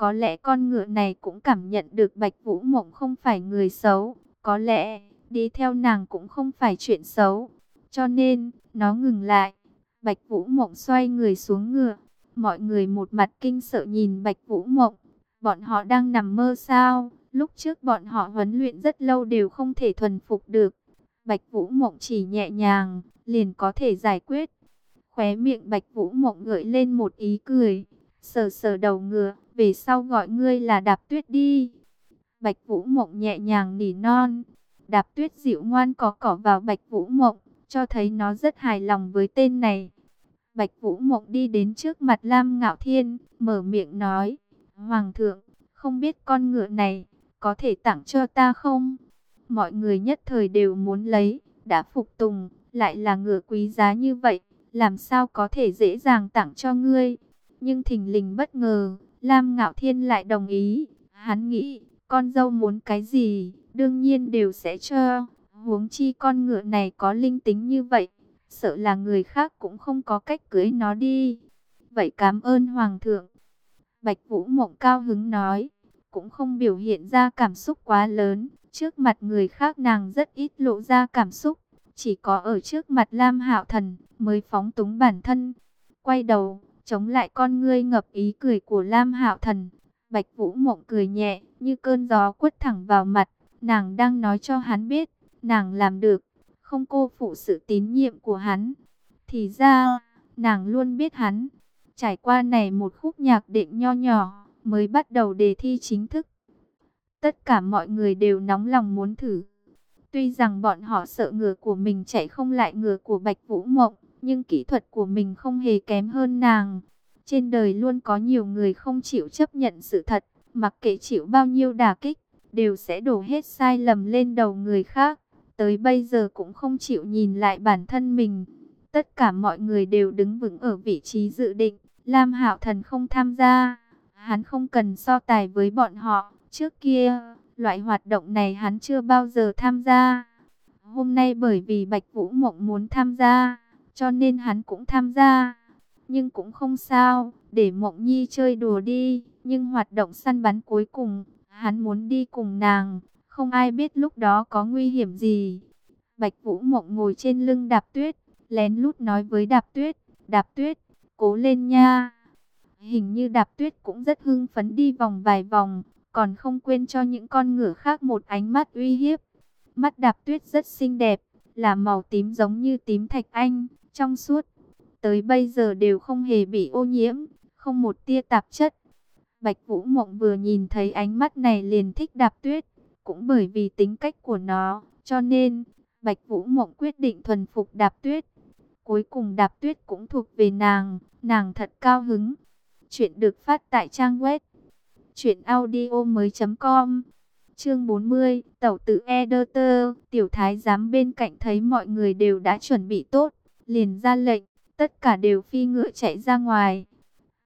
Có lẽ con ngựa này cũng cảm nhận được Bạch Vũ Mộng không phải người xấu. Có lẽ đi theo nàng cũng không phải chuyện xấu. Cho nên, nó ngừng lại. Bạch Vũ Mộng xoay người xuống ngựa. Mọi người một mặt kinh sợ nhìn Bạch Vũ Mộng. Bọn họ đang nằm mơ sao? Lúc trước bọn họ huấn luyện rất lâu đều không thể thuần phục được. Bạch Vũ Mộng chỉ nhẹ nhàng, liền có thể giải quyết. Khóe miệng Bạch Vũ Mộng gợi lên một ý cười, sờ sờ đầu ngựa, về sau gọi ngươi là Đạp Tuyết đi. Bạch Vũ Mộng nhẹ nhàng nỉ non, Đạp Tuyết dịu ngoan có cỏ vào Bạch Vũ Mộng, cho thấy nó rất hài lòng với tên này. Bạch Vũ Mộng đi đến trước mặt Lam Ngạo Thiên, mở miệng nói, Hoàng thượng, không biết con ngựa này, có thể tặng cho ta không? Mọi người nhất thời đều muốn lấy, đã phục tùng, lại là ngựa quý giá như vậy, làm sao có thể dễ dàng tặng cho ngươi? Nhưng thình lình bất ngờ, Lam Ngạo Thiên lại đồng ý, hắn nghĩ, con dâu muốn cái gì, đương nhiên đều sẽ cho, huống chi con ngựa này có linh tính như vậy, sợ là người khác cũng không có cách cưới nó đi. Vậy cảm ơn Hoàng thượng. Bạch Vũ Mộng cao hứng nói, cũng không biểu hiện ra cảm xúc quá lớn, trước mặt người khác nàng rất ít lộ ra cảm xúc, chỉ có ở trước mặt Lam Hạo Thần mới phóng túng bản thân. Quay đầu, chống lại con ngươi ngập ý cười của Lam Hạo Thần, Bạch Vũ Mộng cười nhẹ, như cơn gió quất thẳng vào mặt, nàng đang nói cho hắn biết, nàng làm được, không cô phụ sự tín nhiệm của hắn. Thì ra, nàng luôn biết hắn. Trải qua này một khúc nhạc định nho nhỏ, mới bắt đầu đề thi chính thức. Tất cả mọi người đều nóng lòng muốn thử. Tuy rằng bọn họ sợ ngựa của mình chạy không lại ngựa của Bạch Vũ Mộng, nhưng kỹ thuật của mình không hề kém hơn nàng. Trên đời luôn có nhiều người không chịu chấp nhận sự thật, mặc kệ chịu bao nhiêu đả kích, đều sẽ đổ hết sai lầm lên đầu người khác. Tới bây giờ cũng không chịu nhìn lại bản thân mình. Tất cả mọi người đều đứng vững ở vị trí dự định. Lam Hạo Thần không tham gia. Hắn không cần so tài với bọn họ. Trước kia, loại hoạt động này hắn chưa bao giờ tham gia. Hôm nay bởi vì Bạch Vũ Mộng muốn tham gia, cho nên hắn cũng tham gia. Nhưng cũng không sao, để Mộng Nhi chơi đùa đi. Nhưng hoạt động săn bắn cuối cùng, hắn muốn đi cùng nàng. Không ai biết lúc đó có nguy hiểm gì. Bạch Vũ Mộng ngồi trên lưng đạp tuyết, lén lút nói với đạp tuyết, đạp tuyết, cố lên nha. Hình như đạp tuyết cũng rất hưng phấn đi vòng vài vòng, còn không quên cho những con ngựa khác một ánh mắt uy hiếp. Mắt đạp tuyết rất xinh đẹp, là màu tím giống như tím thạch anh, trong suốt. Tới bây giờ đều không hề bị ô nhiễm, không một tia tạp chất. Bạch Vũ Mộng vừa nhìn thấy ánh mắt này liền thích đạp tuyết, cũng bởi vì tính cách của nó, cho nên Bạch Vũ Mộng quyết định thuần phục đạp tuyết. Cuối cùng đạp tuyết cũng thuộc về nàng, nàng thật cao hứng. Chuyện được phát tại trang web truyệnaudiomoi.com. Chương 40, tẩu tử Ederter, tiểu thái giám bên cạnh thấy mọi người đều đã chuẩn bị tốt, liền ra lệnh, tất cả đều phi ngựa chạy ra ngoài.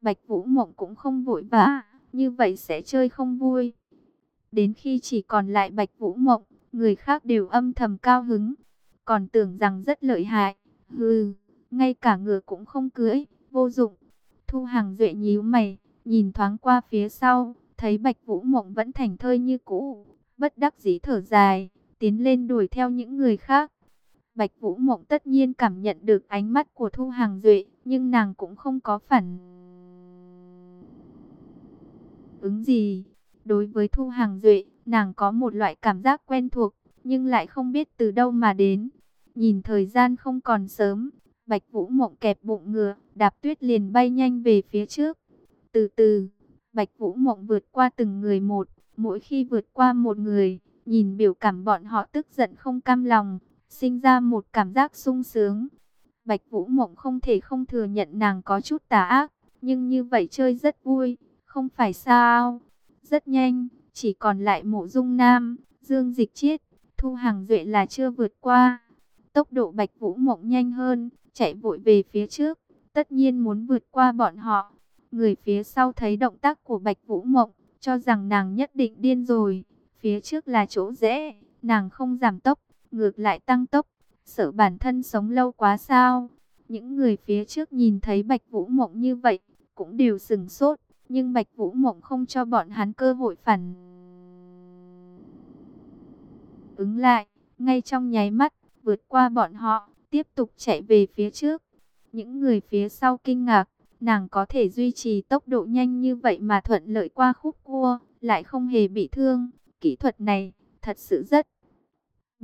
Bạch Vũ Mộng cũng không vội vã, như vậy sẽ chơi không vui. Đến khi chỉ còn lại Bạch Vũ Mộng, người khác đều âm thầm cao hứng, còn tưởng rằng rất lợi hại. Hừ, ngay cả ngựa cũng không cưỡi, vô dụng. Thu Hàng Duệ nhíu mày, nhìn thoáng qua phía sau, thấy Bạch Vũ Mộng vẫn thành thơi như cũ, bất đắc dĩ thở dài, tiến lên đuổi theo những người khác. Bạch Vũ Mộng tất nhiên cảm nhận được ánh mắt của Thu Hàng Duệ, nhưng nàng cũng không có phản ứng gì. Đối với Thu Hàng Duệ, nàng có một loại cảm giác quen thuộc, nhưng lại không biết từ đâu mà đến. Nhìn thời gian không còn sớm, Bạch Vũ Mộng kẹp bụng ngựa, đạp tuyết liền bay nhanh về phía trước. Từ từ, Bạch Vũ Mộng vượt qua từng người một, mỗi khi vượt qua một người, nhìn biểu cảm bọn họ tức giận không cam lòng, sinh ra một cảm giác sung sướng. Bạch Vũ Mộng không thể không thừa nhận nàng có chút tà ác, nhưng như vậy chơi rất vui, không phải sao? Rất nhanh, chỉ còn lại Mộ Dung Nam, Dương Dịch Chiết, Thu Hàng Duệ là chưa vượt qua. Tốc độ Bạch Vũ Mộng nhanh hơn, chạy vội về phía trước, tất nhiên muốn vượt qua bọn họ. Người phía sau thấy động tác của Bạch Vũ Mộng, cho rằng nàng nhất định điên rồi. Phía trước là chỗ rẽ, nàng không giảm tốc, ngược lại tăng tốc, sợ bản thân sống lâu quá sao. Những người phía trước nhìn thấy Bạch Vũ Mộng như vậy, cũng đều sừng sốt, Nhưng Bạch Vũ Mộng không cho bọn hắn cơ hội phản ứng lại, ngay trong nháy mắt, vượt qua bọn họ, tiếp tục chạy về phía trước. Những người phía sau kinh ngạc, nàng có thể duy trì tốc độ nhanh như vậy mà thuận lợi qua khúc cua, lại không hề bị thương. Kỹ thuật này, thật sự rất...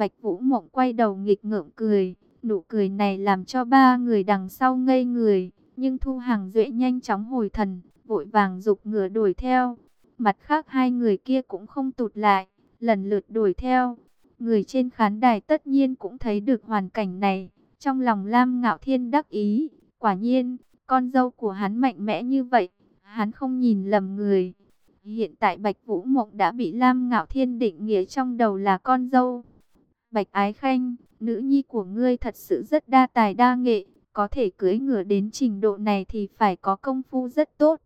Bạch Vũ Mộng quay đầu nghịch ngợm cười, nụ cười này làm cho ba người đằng sau ngây người, nhưng Thu Hàng Duệ nhanh chóng hồi thần, vội vàng dục ngựa đuổi theo. Mặt khác hai người kia cũng không tụt lại, lần lượt đuổi theo. Người trên khán đài tất nhiên cũng thấy được hoàn cảnh này, trong lòng Lam Ngạo Thiên đắc ý, quả nhiên, con dâu của hắn mạnh mẽ như vậy, hắn không nhìn lầm người. Hiện tại Bạch Vũ Mộng đã bị Lam Ngạo Thiên định nghĩa trong đầu là con dâu. Bạch Ái Khanh, nữ nhi của ngươi thật sự rất đa tài đa nghệ, có thể cưới ngựa đến trình độ này thì phải có công phu rất tốt.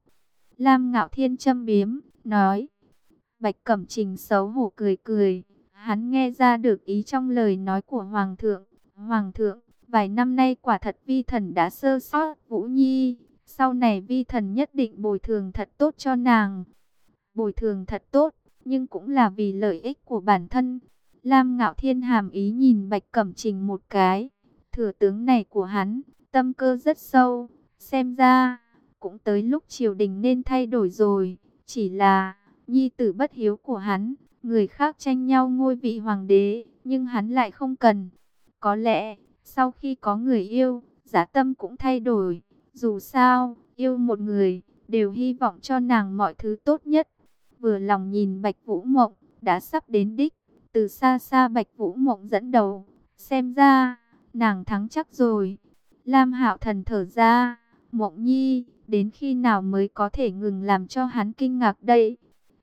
Lam Ngạo Thiên châm biếm, nói. Bạch Cẩm Trình xấu hổ cười cười, hắn nghe ra được ý trong lời nói của Hoàng thượng. Hoàng thượng, vài năm nay quả thật vi thần đã sơ sót Vũ Nhi, sau này vi thần nhất định bồi thường thật tốt cho nàng. Bồi thường thật tốt, nhưng cũng là vì lợi ích của bản thân. Lam Ngạo Thiên hàm ý nhìn Bạch Cẩm Trình một cái. Thừa tướng này của hắn, tâm cơ rất sâu. Xem ra, cũng tới lúc triều đình nên thay đổi rồi. Chỉ là, nhi tử bất hiếu của hắn, người khác tranh nhau ngôi vị hoàng đế, nhưng hắn lại không cần. Có lẽ, sau khi có người yêu, giá tâm cũng thay đổi. Dù sao, yêu một người, đều hy vọng cho nàng mọi thứ tốt nhất. Vừa lòng nhìn Bạch Vũ Mộng, đã sắp đến đích. Từ xa xa Bạch Vũ Mộng dẫn đầu, xem ra, nàng thắng chắc rồi. Lam Hạo Thần thở ra, Mộng Nhi, đến khi nào mới có thể ngừng làm cho hắn kinh ngạc đây?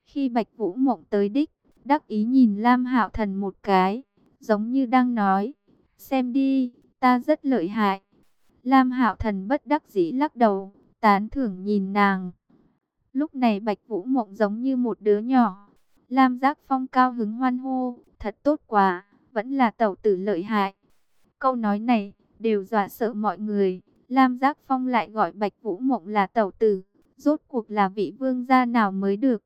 Khi Bạch Vũ Mộng tới đích, đắc ý nhìn Lam Hạo Thần một cái, giống như đang nói, xem đi, ta rất lợi hại. Lam Hạo Thần bất đắc dĩ lắc đầu, tán thưởng nhìn nàng. Lúc này Bạch Vũ Mộng giống như một đứa nhỏ, Lam Giác Phong cao hứng hoan hô, thật tốt quá, vẫn là tẩu tử lợi hại. Câu nói này, đều dọa sợ mọi người. Lam Giác Phong lại gọi Bạch Vũ Mộng là tẩu tử. Rốt cuộc là vị vương gia nào mới được.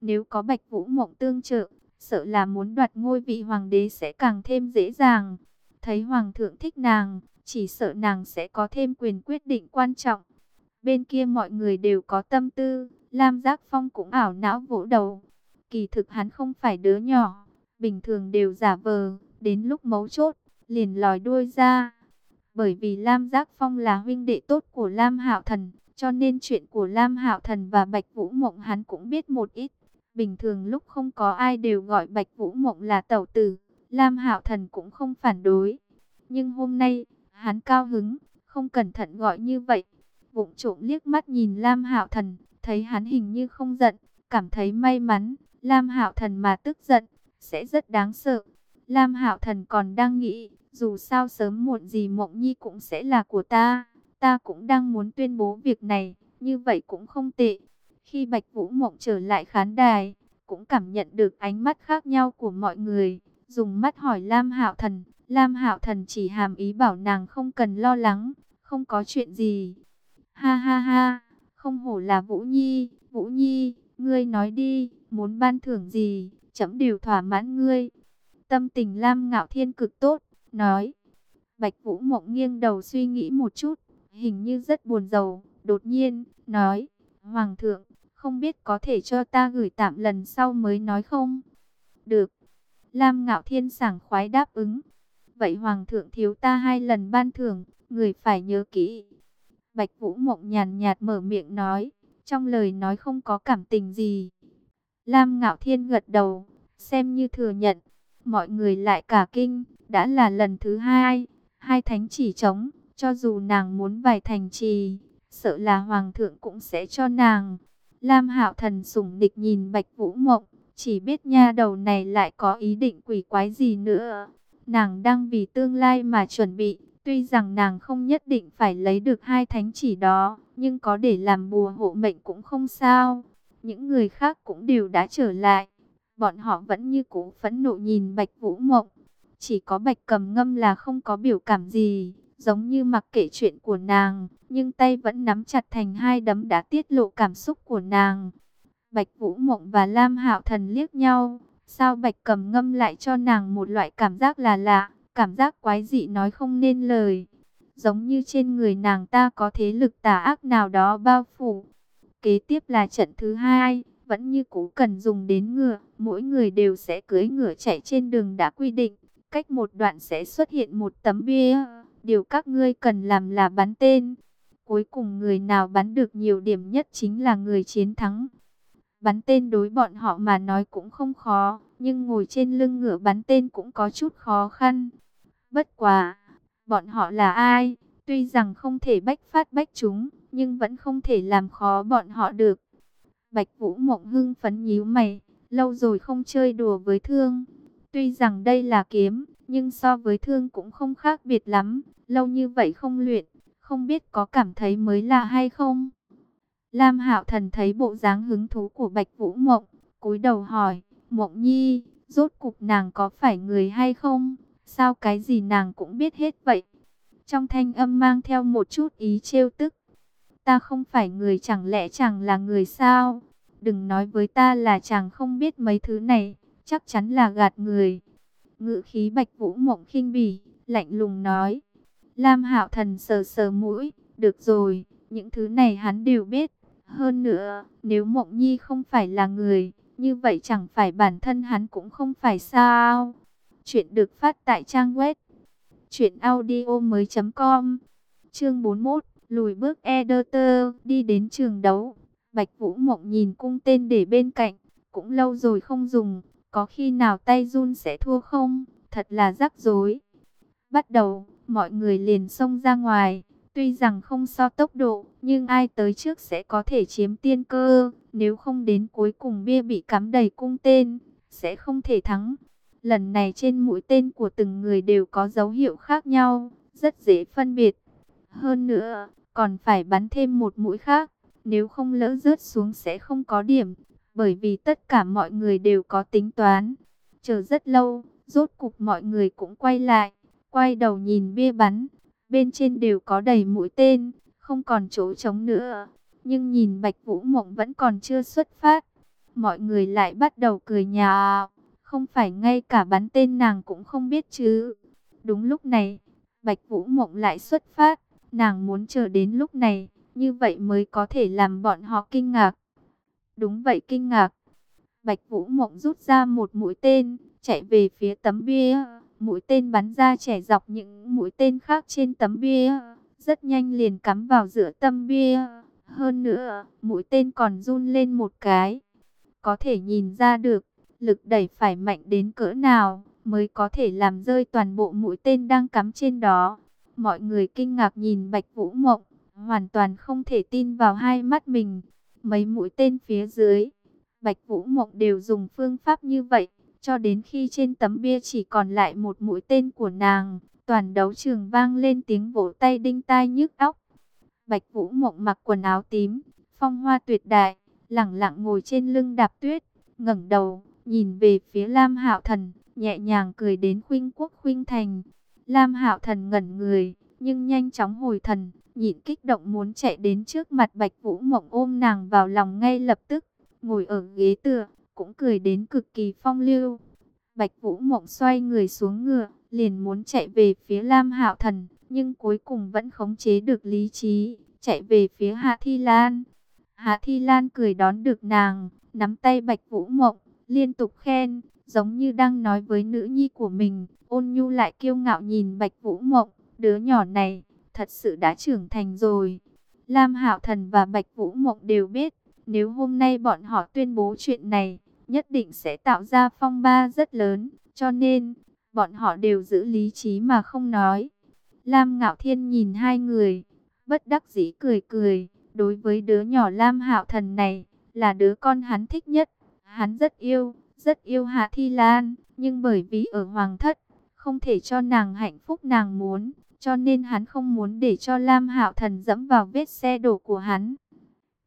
Nếu có Bạch Vũ Mộng tương trợ, sợ là muốn đoạt ngôi vị hoàng đế sẽ càng thêm dễ dàng. Thấy hoàng thượng thích nàng, chỉ sợ nàng sẽ có thêm quyền quyết định quan trọng. Bên kia mọi người đều có tâm tư, Lam Giác Phong cũng ảo não vỗ đầu. Kỳ thực hắn không phải đứa nhỏ, bình thường đều giả vờ, đến lúc mấu chốt, liền lòi đuôi ra. Bởi vì Lam Giác Phong là huynh đệ tốt của Lam Hạo Thần, cho nên chuyện của Lam Hạo Thần và Bạch Vũ Mộng hắn cũng biết một ít. Bình thường lúc không có ai đều gọi Bạch Vũ Mộng là tẩu tử, Lam Hạo Thần cũng không phản đối. Nhưng hôm nay, hắn cao hứng, không cẩn thận gọi như vậy. Vụng trộm liếc mắt nhìn Lam Hạo Thần, thấy hắn hình như không giận, cảm thấy may mắn, Lam Hạo Thần mà tức giận, sẽ rất đáng sợ. Lam Hạo Thần còn đang nghĩ, dù sao sớm muộn gì Mộng Nhi cũng sẽ là của ta, ta cũng đang muốn tuyên bố việc này, như vậy cũng không tệ. Khi Bạch Vũ Mộng trở lại khán đài, cũng cảm nhận được ánh mắt khác nhau của mọi người, dùng mắt hỏi Lam Hạo Thần, Lam Hạo Thần chỉ hàm ý bảo nàng không cần lo lắng, không có chuyện gì. Ha ha ha, không hổ là Vũ Nhi, Vũ Nhi, ngươi nói đi, muốn ban thưởng gì, chấm đều thỏa mãn ngươi. Tâm tình Lam Ngạo Thiên cực tốt, nói. Bạch Vũ Mộng nghiêng đầu suy nghĩ một chút, hình như rất buồn rầu, đột nhiên, nói, Hoàng thượng, không biết có thể cho ta gửi tạm lần sau mới nói không? Được. Lam Ngạo Thiên sảng khoái đáp ứng. Vậy Hoàng thượng thiếu ta hai lần ban thưởng, người phải nhớ kỹ. Bạch Vũ Mộng nhàn nhạt mở miệng nói, trong lời nói không có cảm tình gì. Lam Ngạo Thiên gật đầu, xem như thừa nhận. Mọi người lại cả kinh, đã là lần thứ hai, hai thánh chỉ trống. cho dù nàng muốn vài thành trì, sợ là hoàng thượng cũng sẽ cho nàng. Lam Hạo Thần sủng địch nhìn Bạch Vũ Mộng, chỉ biết nha đầu này lại có ý định quỷ quái gì nữa. Nàng đang vì tương lai mà chuẩn bị, tuy rằng nàng không nhất định phải lấy được hai thánh chỉ đó, nhưng có để làm bùa hộ mệnh cũng không sao. Những người khác cũng đều đã trở lại. Bọn họ vẫn như cũ phẫn nộ nhìn Bạch Vũ Mộng. Chỉ có Bạch Cầm Ngâm là không có biểu cảm gì. giống như mặc kệ chuyện của nàng, nhưng tay vẫn nắm chặt thành hai đấm đã tiết lộ cảm xúc của nàng. Bạch Vũ Mộng và Lam Hạo Thần liếc nhau, sao Bạch Cầm ngâm lại cho nàng một loại cảm giác là lạ, cảm giác quái dị nói không nên lời. Giống như trên người nàng ta có thế lực tà ác nào đó bao phủ. Kế tiếp là trận thứ hai, vẫn như cũ cần dùng đến ngựa, mỗi người đều sẽ cưỡi ngựa chạy trên đường đã quy định, cách một đoạn sẽ xuất hiện một tấm bia, điều các ngươi cần làm là bắn tên. Cuối cùng người nào bắn được nhiều điểm nhất chính là người chiến thắng. Bắn tên đối bọn họ mà nói cũng không khó, nhưng ngồi trên lưng ngựa bắn tên cũng có chút khó khăn. Bất quá, bọn họ là ai? Tuy rằng không thể bách phát bách chúng, nhưng vẫn không thể làm khó bọn họ được. Bạch Vũ Mộng hưng phấn nhíu mày, lâu rồi không chơi đùa với thương. Tuy rằng đây là kiếm, nhưng so với thương cũng không khác biệt lắm. Lâu như vậy không luyện, không biết có cảm thấy mới lạ hay không? Lam Hạo Thần thấy bộ dáng hứng thú của Bạch Vũ Mộng, cúi đầu hỏi, Mộng Nhi, rốt cục nàng có phải người hay không? Sao cái gì nàng cũng biết hết vậy? Trong thanh âm mang theo một chút ý trêu tức. Ta không phải người chẳng lẽ chàng là người sao? Đừng nói với ta là chàng không biết mấy thứ này, chắc chắn là gạt người. Ngự khí Bạch Vũ Mộng khinh bỉ, lạnh lùng nói. Lam Hạo Thần sờ sờ mũi, được rồi, những thứ này hắn đều biết. Hơn nữa, nếu Mộng Nhi không phải là người, như vậy chẳng phải bản thân hắn cũng không phải sao. Chuyện được phát tại trang web truyệnaudiomoi.com. Chương 41, lùi bước editor, đi đến trường đấu. Bạch Vũ Mộng nhìn cung tên để bên cạnh, cũng lâu rồi không dùng, có khi nào tay run sẽ thua không? Thật là rắc rối. Bắt đầu, mọi người liền xông ra ngoài, tuy rằng không so tốc độ, nhưng ai tới trước sẽ có thể chiếm tiên cơ, nếu không đến cuối cùng bia bị cắm đầy cung tên, sẽ không thể thắng. Lần này trên mũi tên của từng người đều có dấu hiệu khác nhau, rất dễ phân biệt. Hơn nữa, còn phải bắn thêm một mũi khác, nếu không lỡ rớt xuống sẽ không có điểm, bởi vì tất cả mọi người đều có tính toán. Chờ rất lâu, rốt cục mọi người cũng quay lại, quay đầu nhìn bia bắn, bên trên đều có đầy mũi tên, không còn chỗ trống nữa. Nhưng nhìn Bạch Vũ Mộng vẫn còn chưa xuất phát, mọi người lại bắt đầu cười nhạo. Không phải ngay cả bắn tên nàng cũng không biết chứ. Đúng lúc này, Bạch Vũ Mộng lại xuất phát. Nàng muốn chờ đến lúc này, như vậy mới có thể làm bọn họ kinh ngạc. Đúng vậy kinh ngạc. Bạch Vũ Mộng rút ra một mũi tên, chạy về phía tấm bia. Mũi tên bắn ra trẻ dọc những mũi tên khác trên tấm bia. Rất nhanh liền cắm vào giữa tâm bia. Hơn nữa, mũi tên còn run lên một cái. Có thể nhìn ra được, lực đẩy phải mạnh đến cỡ nào mới có thể làm rơi toàn bộ mũi tên đang cắm trên đó. Mọi người kinh ngạc nhìn Bạch Vũ Mộng, hoàn toàn không thể tin vào hai mắt mình. Mấy mũi tên phía dưới, Bạch Vũ Mộng đều dùng phương pháp như vậy, cho đến khi trên tấm bia chỉ còn lại một mũi tên của nàng, toàn đấu trường vang lên tiếng vỗ tay đinh tai nhức óc. Bạch Vũ Mộng mặc quần áo tím, phong hoa tuyệt đại, lẳng lặng ngồi trên lưng đạp tuyết, ngẩng đầu, nhìn về phía Lam Hạo Thần, nhẹ nhàng cười đến khuynh quốc khuynh thành. Lam Hạo Thần ngẩn người, nhưng nhanh chóng hồi thần, nhịn kích động muốn chạy đến trước mặt Bạch Vũ Mộng ôm nàng vào lòng ngay lập tức, ngồi ở ghế tựa, cũng cười đến cực kỳ phong lưu. Bạch Vũ Mộng xoay người xuống ngựa, liền muốn chạy về phía Lam Hạo Thần, nhưng cuối cùng vẫn khống chế được lý trí, chạy về phía Hạ Thi Lan. Hạ Thi Lan cười đón được nàng, nắm tay Bạch Vũ Mộng, liên tục khen, giống như đang nói với nữ nhi của mình, ôn nhu lại kiêu ngạo nhìn Bạch Vũ Mộng, đứa nhỏ này, thật sự đã trưởng thành rồi. Lam Hạo Thần và Bạch Vũ Mộng đều biết, nếu hôm nay bọn họ tuyên bố chuyện này, nhất định sẽ tạo ra phong ba rất lớn, cho nên, bọn họ đều giữ lý trí mà không nói. Lam Ngạo Thiên nhìn hai người, bất đắc dĩ cười cười, đối với đứa nhỏ Lam Hạo Thần này, là đứa con hắn thích nhất. Hắn rất yêu, rất yêu Hạ Thi Lan, nhưng bởi vì ở Hoàng Thất, không thể cho nàng hạnh phúc nàng muốn, cho nên hắn không muốn để cho Lam Hạo Thần dẫm vào vết xe đổ của hắn.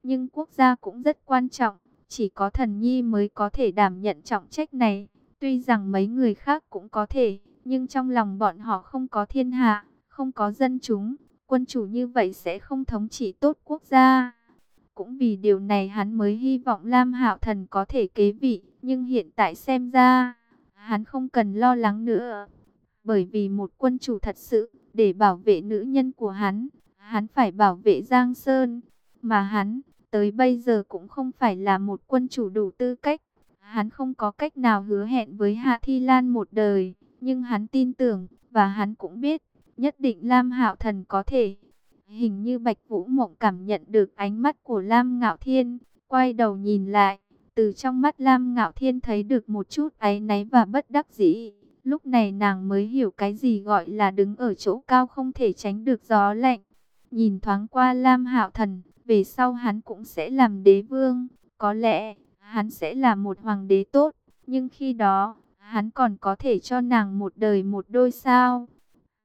Nhưng quốc gia cũng rất quan trọng, chỉ có thần nhi mới có thể đảm nhận trọng trách này. Tuy rằng mấy người khác cũng có thể, nhưng trong lòng bọn họ không có thiên hạ, Không có dân chúng, quân chủ như vậy sẽ không thống trị tốt quốc gia. Cũng vì điều này hắn mới hy vọng Lam Hạo Thần có thể kế vị, nhưng hiện tại xem ra, hắn không cần lo lắng nữa. Bởi vì một quân chủ thật sự, để bảo vệ nữ nhân của hắn, hắn phải bảo vệ Giang Sơn, mà hắn tới bây giờ cũng không phải là một quân chủ đủ tư cách. Hắn không có cách nào hứa hẹn với Hạ Thi Lan một đời, nhưng hắn tin tưởng và hắn cũng biết, nhất định Lam Hạo Thần có thể. Hình như Bạch Vũ Mộng cảm nhận được ánh mắt của Lam Ngạo Thiên, quay đầu nhìn lại, từ trong mắt Lam Ngạo Thiên thấy được một chút áy náy và bất đắc dĩ. Lúc này nàng mới hiểu cái gì gọi là đứng ở chỗ cao không thể tránh được gió lạnh. Nhìn thoáng qua Lam Hạo Thần, về sau hắn cũng sẽ làm đế vương, có lẽ hắn sẽ là một hoàng đế tốt, nhưng khi đó, hắn còn có thể cho nàng một đời một đôi sao.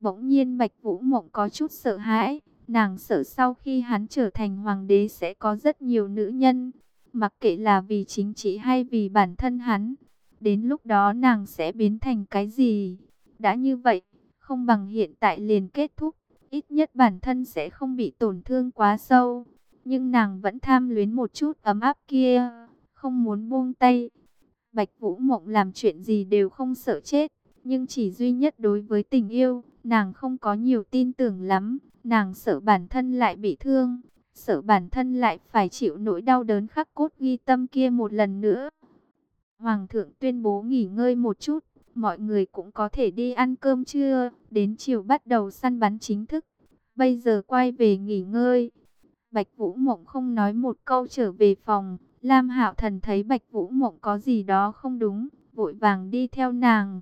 Bỗng nhiên Bạch Vũ Mộng có chút sợ hãi, nàng sợ sau khi hắn trở thành hoàng đế sẽ có rất nhiều nữ nhân, mặc kệ là vì chính trị hay vì bản thân hắn. Đến lúc đó nàng sẽ biến thành cái gì? Đã như vậy, không bằng hiện tại liền kết thúc, ít nhất bản thân sẽ không bị tổn thương quá sâu. Nhưng nàng vẫn tham luyến một chút ấm áp kia, không muốn buông tay. Bạch Vũ Mộng làm chuyện gì đều không sợ chết, nhưng chỉ duy nhất đối với tình yêu, nàng không có nhiều tin tưởng lắm, nàng sợ bản thân lại bị thương, sợ bản thân lại phải chịu nỗi đau đớn khắc cốt ghi tâm kia một lần nữa. Hoàng thượng tuyên bố nghỉ ngơi một chút, mọi người cũng có thể đi ăn cơm trưa, đến chiều bắt đầu săn bắn chính thức. Bây giờ quay về nghỉ ngơi. Bạch Vũ Mộng không nói một câu trở về phòng, Lam Hạo Thần thấy Bạch Vũ Mộng có gì đó không đúng, vội vàng đi theo nàng.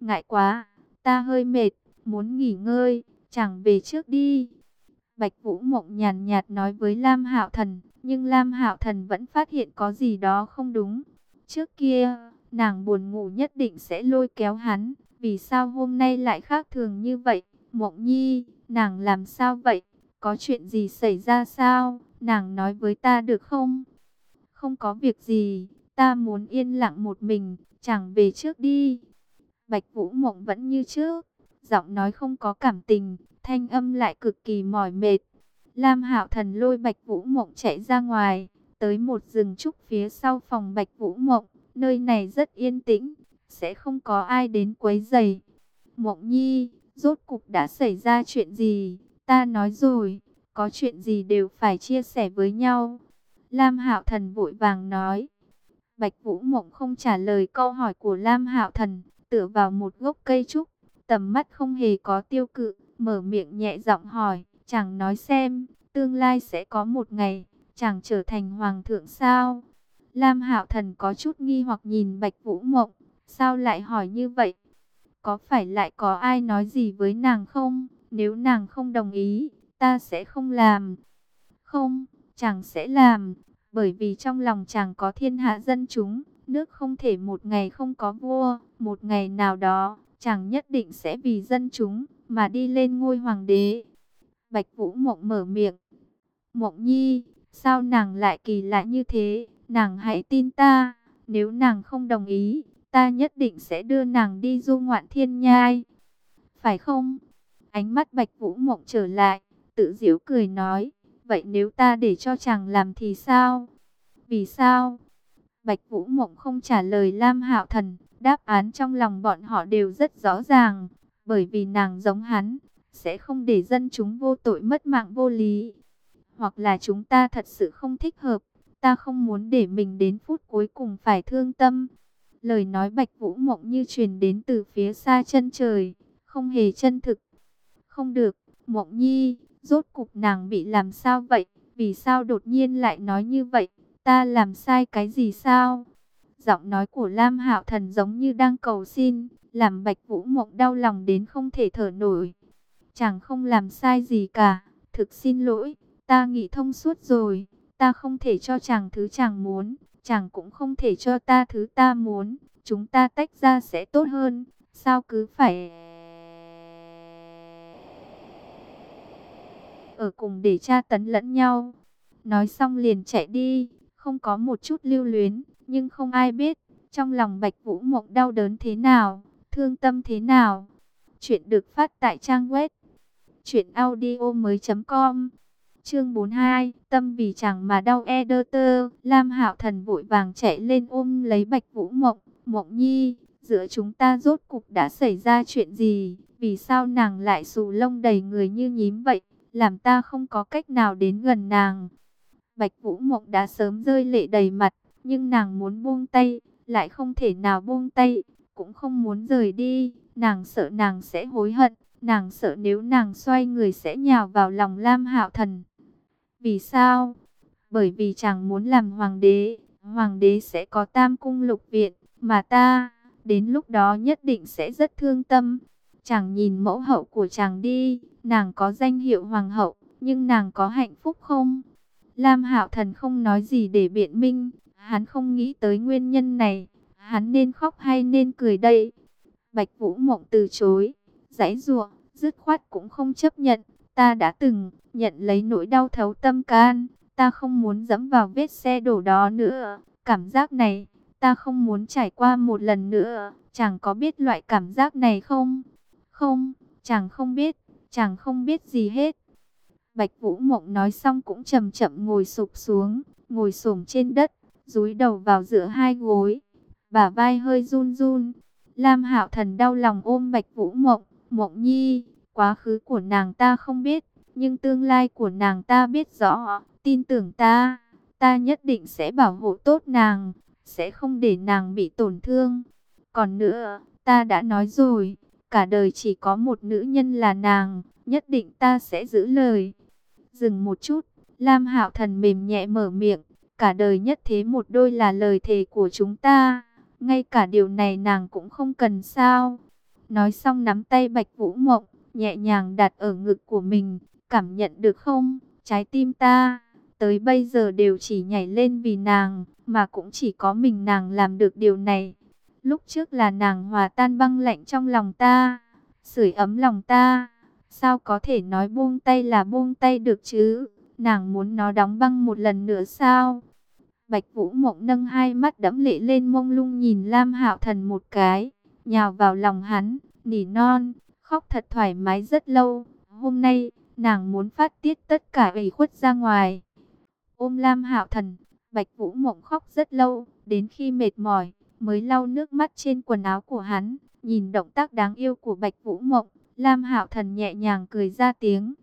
Ngại quá, ta hơi mệt, muốn nghỉ ngơi, chẳng về trước đi. Bạch Vũ Mộng nhàn nhạt nói với Lam Hạo Thần, nhưng Lam Hạo Thần vẫn phát hiện có gì đó không đúng. Trước kia, nàng buồn ngủ nhất định sẽ lôi kéo hắn, vì sao hôm nay lại khác thường như vậy? Mộng Nhi, nàng làm sao vậy? Có chuyện gì xảy ra sao? Nàng nói với ta được không? Không có việc gì, ta muốn yên lặng một mình, chẳng về trước đi. Bạch Vũ Mộng vẫn như trước, giọng nói không có cảm tình, thanh âm lại cực kỳ mỏi mệt. Lam Hạo Thần lôi Bạch Vũ Mộng chạy ra ngoài, tới một rừng trúc phía sau phòng Bạch Vũ Mộng, nơi này rất yên tĩnh, sẽ không có ai đến quấy rầy. Mộng Nhi, rốt cục đã xảy ra chuyện gì? Ta nói rồi, có chuyện gì đều phải chia sẻ với nhau. Lam Hạo Thần vội vàng nói. Bạch Vũ Mộng không trả lời câu hỏi của Lam Hạo Thần, tựa vào một gốc cây trúc, tầm mắt không hề có tiêu cự, mở miệng nhẹ giọng hỏi, chẳng nói xem, tương lai sẽ có một ngày, chẳng trở thành hoàng thượng sao? Lam Hạo Thần có chút nghi hoặc nhìn Bạch Vũ Mộng, sao lại hỏi như vậy? Có phải lại có ai nói gì với nàng không? Nếu nàng không đồng ý, ta sẽ không làm. Không, chàng sẽ làm, bởi vì trong lòng chàng có thiên hạ dân chúng, nước không thể một ngày không có vua, một ngày nào đó, chàng nhất định sẽ vì dân chúng mà đi lên ngôi hoàng đế. Bạch Vũ Mộng mở miệng. Mộng Nhi, sao nàng lại kỳ lạ như thế? Nàng hãy tin ta, nếu nàng không đồng ý, ta nhất định sẽ đưa nàng đi du ngoạn thiên nhai. Phải không? Ánh mắt Bạch Vũ Mộng trở lại, tự giễu cười nói, vậy nếu ta để cho chàng làm thì sao? Vì sao? Bạch Vũ Mộng không trả lời Lam Hạo Thần, đáp án trong lòng bọn họ đều rất rõ ràng, bởi vì nàng giống hắn, sẽ không để dân chúng vô tội mất mạng vô lý. Hoặc là chúng ta thật sự không thích hợp, ta không muốn để mình đến phút cuối cùng phải thương tâm. Lời nói Bạch Vũ Mộng như truyền đến từ phía xa chân trời, không hề chân thực. Không được, Mộng Nhi, rốt cục nàng bị làm sao vậy? Vì sao đột nhiên lại nói như vậy? Ta làm sai cái gì sao? Giọng nói của Lam Hạo Thần giống như đang cầu xin, làm Bạch Vũ Mộng đau lòng đến không thể thở nổi. Chàng không làm sai gì cả, thực xin lỗi, ta nghĩ thông suốt rồi, ta không thể cho chàng thứ chàng muốn, chàng cũng không thể cho ta thứ ta muốn, chúng ta tách ra sẽ tốt hơn, sao cứ phải... Ở cùng để tra tấn lẫn nhau. Nói xong liền chạy đi, không có một chút lưu luyến, nhưng không ai biết, trong lòng Bạch Vũ Mộng đau đớn thế nào, thương tâm thế nào. Chuyện được phát tại trang web Chuyện audio mới com. Chương 42 Tâm vì chẳng mà đau Editor Lam Hạo Thần vội vàng chạy lên ôm lấy Bạch Vũ Mộng. Mộng Nhi Giữa chúng ta rốt cục đã xảy ra chuyện gì? Vì sao nàng lại xù lông đầy người như nhím vậy? Làm ta không có cách nào đến gần nàng. Bạch Vũ Mộng đã sớm rơi lệ đầy mặt Nhưng nàng muốn buông tay Lại không thể nào buông tay Cũng không muốn rời đi Nàng sợ nàng sẽ hối hận Nàng sợ nếu nàng xoay người sẽ nhào vào lòng Lam Hạo Thần. Vì sao? Bởi vì chàng muốn làm hoàng đế, hoàng đế sẽ có tam cung lục viện, mà ta, đến lúc đó nhất định sẽ rất thương tâm. Chàng nhìn mẫu hậu của chàng đi, nàng có danh hiệu hoàng hậu, nhưng nàng có hạnh phúc không? Lam Hạo Thần không nói gì để biện minh, hắn không nghĩ tới nguyên nhân này, hắn nên khóc hay nên cười đây? Bạch Vũ Mộng từ chối, giãy giụa, dứt khoát cũng không chấp nhận. Ta đã từng nhận lấy nỗi đau thấu tâm can, ta không muốn dẫm vào vết xe đổ đó nữa. Cảm giác này, ta không muốn trải qua một lần nữa. Chàng có biết loại cảm giác này không? Không, chàng không biết, chàng không biết gì hết. Bạch Vũ Mộng nói xong cũng chậm chậm ngồi sụp xuống, ngồi xổm trên đất, dúi đầu vào giữa hai gối, bả vai hơi run run. Lam Hạo Thần đau lòng ôm Bạch Vũ Mộng, Mộng Nhi, quá khứ của nàng ta không biết, nhưng tương lai của nàng ta biết rõ, tin tưởng ta, ta nhất định sẽ bảo hộ tốt nàng, sẽ không để nàng bị tổn thương. Còn nữa, ta đã nói rồi, cả đời chỉ có một nữ nhân là nàng, nhất định ta sẽ giữ lời. Dừng một chút, Lam Hạo Thần mềm nhẹ mở miệng, cả đời nhất thế một đôi là lời thề của chúng ta, ngay cả điều này nàng cũng không cần sao. Nói xong nắm tay Bạch Vũ Mộng, nhẹ nhàng đặt ở ngực của mình, cảm nhận được không? Trái tim ta, tới bây giờ đều chỉ nhảy lên vì nàng, mà cũng chỉ có mình nàng làm được điều này. Lúc trước là nàng hòa tan băng lạnh trong lòng ta, sưởi ấm lòng ta. Sao có thể nói buông tay là buông tay được chứ? Nàng muốn nó đóng băng một lần nữa sao? Bạch Vũ Mộng nâng hai mắt đẫm lệ lên mông lung nhìn Lam Hạo Thần một cái nhào vào lòng hắn, nỉ non, khóc thật thoải mái rất lâu. Hôm nay, nàng muốn phát tiết tất cả ủy khuất ra ngoài. Ôm Lam Hạo Thần, Bạch Vũ Mộng khóc rất lâu, đến khi mệt mỏi, mới lau nước mắt trên quần áo của hắn. Nhìn động tác đáng yêu của Bạch Vũ Mộng, Lam Hạo Thần nhẹ nhàng cười ra tiếng.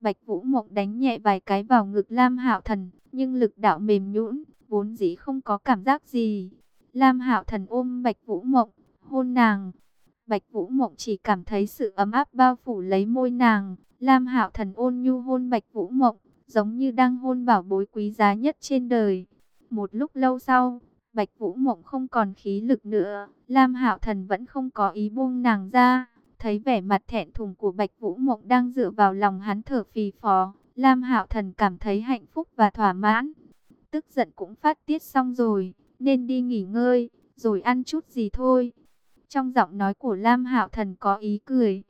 Bạch Vũ Mộng đánh nhẹ vài cái vào ngực Lam Hạo Thần, nhưng lực đạo mềm nhũn, vốn dĩ không có cảm giác gì. Lam Hạo Thần ôm Bạch Vũ Mộng, hôn nàng. Bạch Vũ Mộng chỉ cảm thấy sự ấm áp bao phủ lấy môi nàng. Lam Hạo Thần ôn nhu hôn Bạch Vũ Mộng, giống như đang hôn bảo bối quý giá nhất trên đời. Một lúc lâu sau, Bạch Vũ Mộng không còn khí lực nữa, Lam Hạo Thần vẫn không có ý buông nàng ra. Thấy vẻ mặt thẹn thùng của Bạch Vũ Mộng đang dựa vào lòng hắn thở phì phò, Lam Hạo Thần cảm thấy hạnh phúc và thỏa mãn. Tức giận cũng phát tiết xong rồi, nên đi nghỉ ngơi, rồi ăn chút gì thôi. Trong giọng nói của Lam Hạo Thần có ý cười.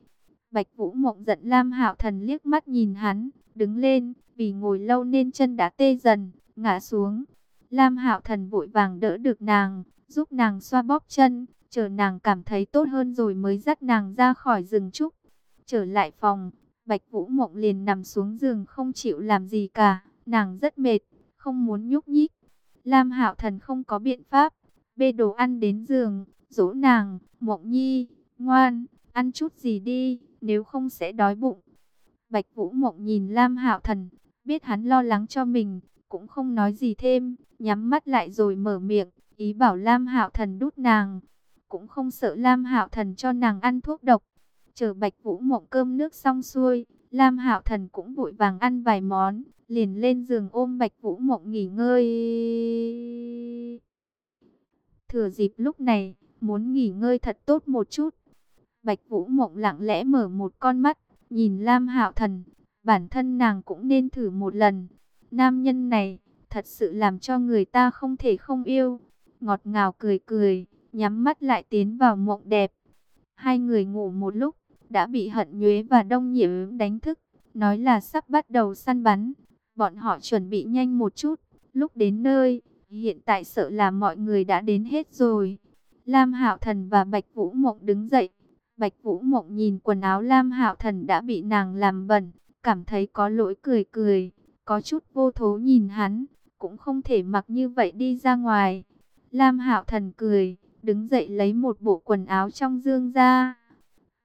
Bạch Vũ Mộng giận Lam Hạo Thần liếc mắt nhìn hắn, đứng lên, vì ngồi lâu nên chân đã tê dần, ngã xuống. Lam Hạo Thần vội vàng đỡ được nàng, giúp nàng xoa bóp chân, chờ nàng cảm thấy tốt hơn rồi mới dắt nàng ra khỏi rừng trúc. Trở lại phòng, Bạch Vũ Mộng liền nằm xuống giường không chịu làm gì cả, nàng rất mệt, không muốn nhúc nhích. Lam Hạo Thần không có biện pháp, bê đồ ăn đến giường, dỗ nàng, Mộng Nhi, ngoan, ăn chút gì đi, nếu không sẽ đói bụng. Bạch Vũ Mộng nhìn Lam Hạo Thần, biết hắn lo lắng cho mình, cũng không nói gì thêm, nhắm mắt lại rồi mở miệng, ý bảo Lam Hạo Thần đút nàng, cũng không sợ Lam Hạo Thần cho nàng ăn thuốc độc. Chờ Bạch Vũ Mộng cơm nước xong xuôi, Lam Hạo Thần cũng vội vàng ăn vài món, liền lên giường ôm Bạch Vũ Mộng nghỉ ngơi. Thừa dịp lúc này, muốn nghỉ ngơi thật tốt một chút. Bạch Vũ Mộng lặng lẽ mở một con mắt, nhìn Lam Hạo Thần, bản thân nàng cũng nên thử một lần. Nam nhân này, thật sự làm cho người ta không thể không yêu. Ngọt ngào cười cười, nhắm mắt lại tiến vào mộng đẹp. Hai người ngủ một lúc, đã bị hận nhuế và đông nhiễm đánh thức, nói là sắp bắt đầu săn bắn. Bọn họ chuẩn bị nhanh một chút, lúc đến nơi, hiện tại sợ là mọi người đã đến hết rồi. Lam Hạo Thần và Bạch Vũ Mộng đứng dậy, Bạch Vũ Mộng nhìn quần áo Lam Hạo Thần đã bị nàng làm bẩn, cảm thấy có lỗi cười cười, có chút vô thố nhìn hắn, cũng không thể mặc như vậy đi ra ngoài. Lam Hạo Thần cười, đứng dậy lấy một bộ quần áo trong dương ra.